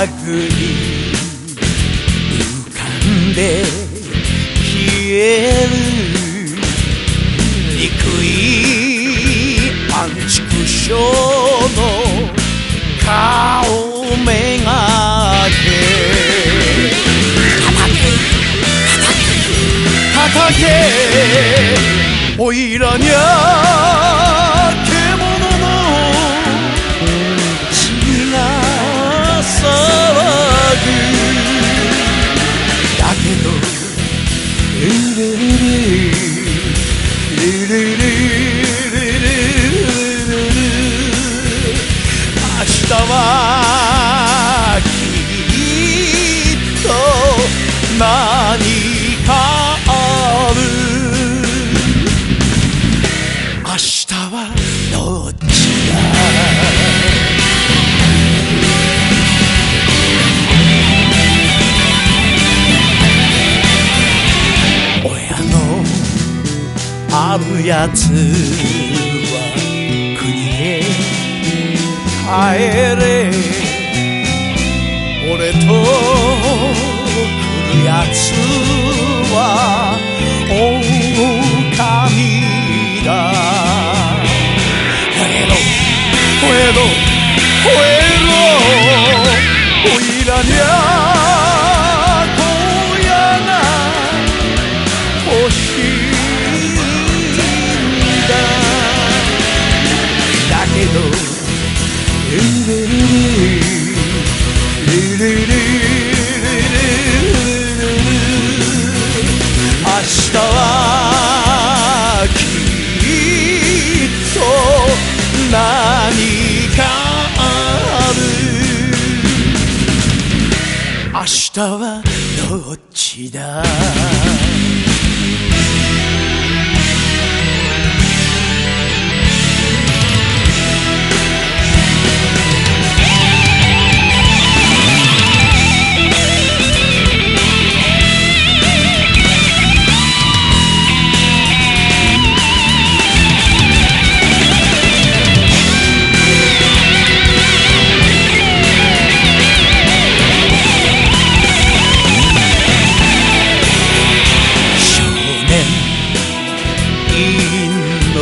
探り浮かんで消える憎いパンチクションの顔めがけ。叩け。おいらにゃかある明日はどっちだ？親のあるやつは国へ帰れ。puedo はどっちだ？の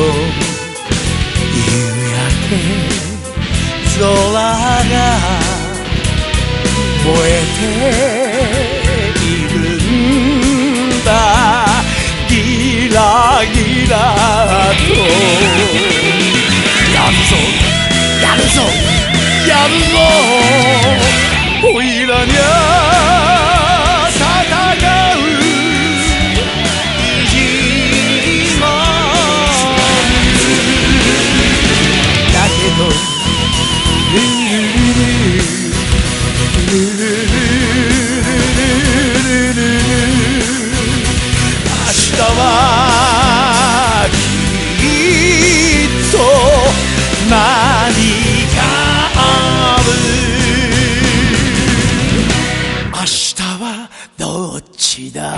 夕焼け空が燃えているんだ。ギラギラと。やるぞやるぞやるぞおいらにゃ。あ明日はどっちだ？